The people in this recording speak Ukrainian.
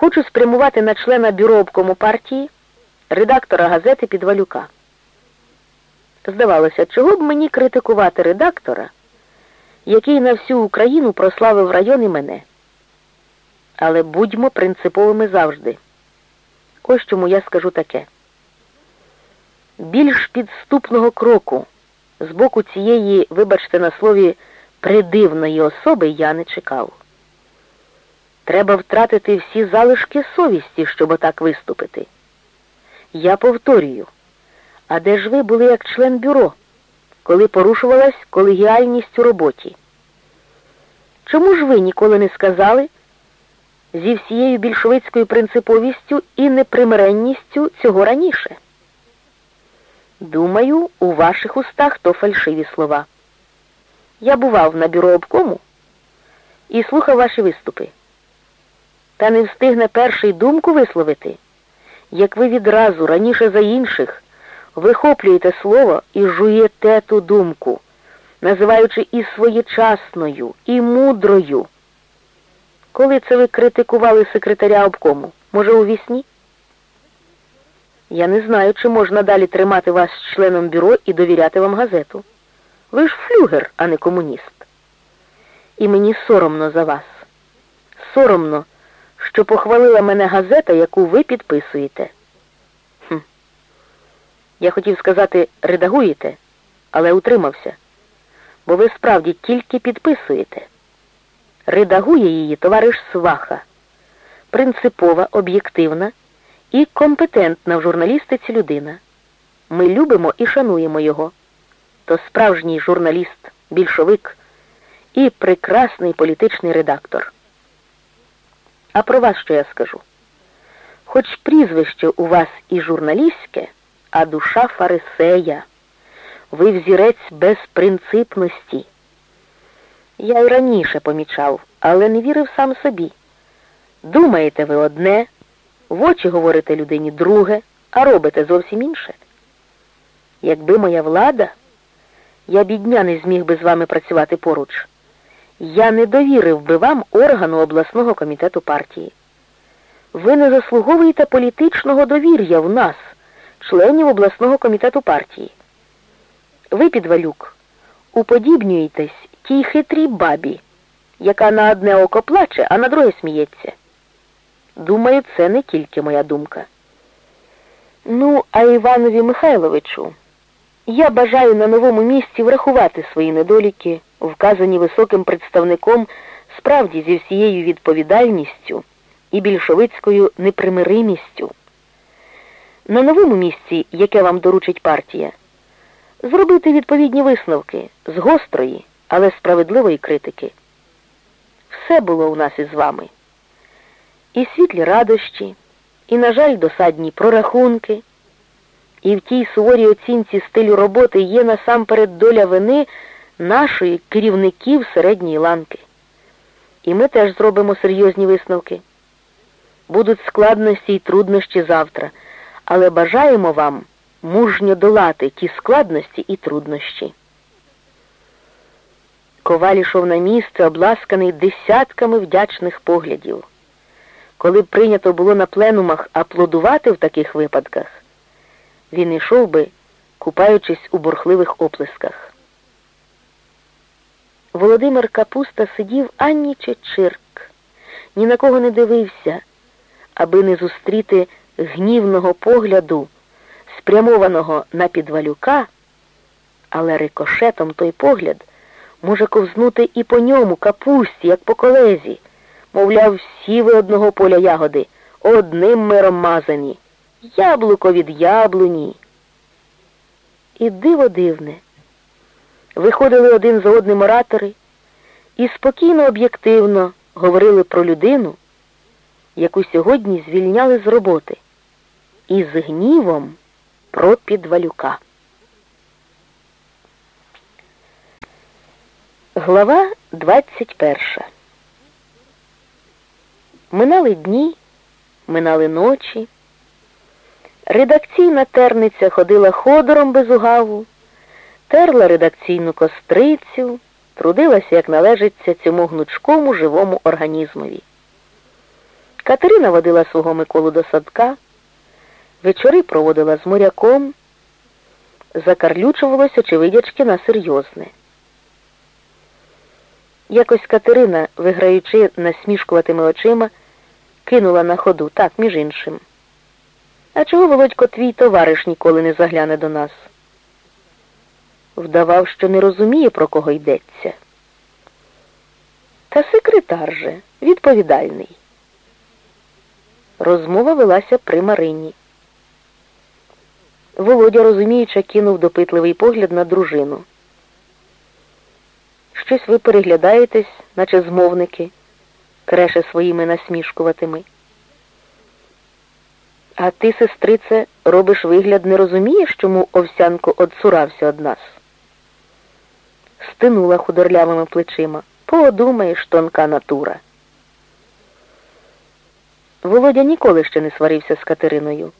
Хочу спрямувати на члена бюро обкому партії, редактора газети Підвалюка. Здавалося, чого б мені критикувати редактора, який на всю Україну прославив район і мене. Але будьмо принциповими завжди. Ось чому я скажу таке. Більш підступного кроку з боку цієї, вибачте на слові, придивної особи я не чекав. Треба втратити всі залишки совісті, щоб отак виступити. Я повторюю, а де ж ви були як член бюро, коли порушувалась колегіальність у роботі? Чому ж ви ніколи не сказали зі всією більшовицькою принциповістю і непримиренністю цього раніше? Думаю, у ваших устах то фальшиві слова. Я бував на бюро обкому і слухав ваші виступи. Та не встигне перший думку висловити, як ви відразу раніше за інших вихоплюєте слово і жуєте ту думку, називаючи і своєчасною, і мудрою. Коли це ви критикували секретаря обкому? Може, у вісні? Я не знаю, чи можна далі тримати вас членом бюро і довіряти вам газету. Ви ж флюгер, а не комуніст. І мені соромно за вас. Соромно, що похвалила мене газета, яку ви підписуєте. Хм. Я хотів сказати, редагуєте, але утримався, бо ви справді тільки підписуєте. Редагує її товариш Сваха, принципова, об'єктивна і компетентна в журналістиці людина. Ми любимо і шануємо його. То справжній журналіст, більшовик і прекрасний політичний редактор. А про вас що я скажу? Хоч прізвище у вас і журналістське, а душа фарисея, ви взірець безпринципності. Я й раніше помічав, але не вірив сам собі. Думаєте ви одне, в очі говорите людині друге, а робите зовсім інше. Якби моя влада, я бідня не зміг би з вами працювати поруч. Я не довірив би вам органу обласного комітету партії. Ви не заслуговуєте політичного довір'я в нас, членів обласного комітету партії. Ви, підвалюк, уподібнюєтесь тій хитрій бабі, яка на одне око плаче, а на друге сміється. Думаю, це не тільки моя думка. Ну, а Іванові Михайловичу, я бажаю на новому місці врахувати свої недоліки, вказані високим представником справді зі всією відповідальністю і більшовицькою непримиримістю. На новому місці, яке вам доручить партія, зробити відповідні висновки з гострої, але справедливої критики. Все було у нас із вами. І світлі радощі, і, на жаль, досадні прорахунки. І в тій суворій оцінці стилю роботи є насамперед доля вини нашої керівників середньої ланки. І ми теж зробимо серйозні висновки. Будуть складності і труднощі завтра, але бажаємо вам мужньо долати ті складності і труднощі. Коваль ішов на місце, обласканий десятками вдячних поглядів. Коли б прийнято було на пленумах аплодувати в таких випадках, він ішов би, купаючись у бурхливих оплесках. Володимир Капуста сидів ані чи чирк, ні на кого не дивився, аби не зустріти гнівного погляду, спрямованого на підвалюка, але рикошетом той погляд може ковзнути і по ньому капусті, як по колезі. Мовляв, всі ви одного поля ягоди, одним миром мазані, яблуко від яблуні. І диво дивне. Виходили один за одним оратори і спокійно, об'єктивно говорили про людину, яку сьогодні звільняли з роботи, і з гнівом про підвалюка. Глава 21 Минали дні, минали ночі. Редакційна терниця ходила ходором без угаву, терла редакційну кострицю, трудилася, як належиться цьому гнучкому живому організмові. Катерина водила свого Миколу до садка, вечори проводила з моряком, закарлючувалось очевидячки на серйозне. Якось Катерина, виграючи насмішкуватими очима, кинула на ходу, так, між іншим. А чого, Володько, твій товариш ніколи не загляне до нас? Вдавав, що не розуміє, про кого йдеться. Та секретар же, відповідальний. Розмова велася при Марині. Володя, розуміючи, кинув допитливий погляд на дружину. Щось ви переглядаєтесь, наче змовники, креше своїми насмішкуватими. А ти, сестрице, робиш вигляд, не розумієш, чому овсянко одсурався од нас? Стинула худорлявими плечима. Подумаєш, тонка натура. Володя ніколи ще не сварився з Катериною.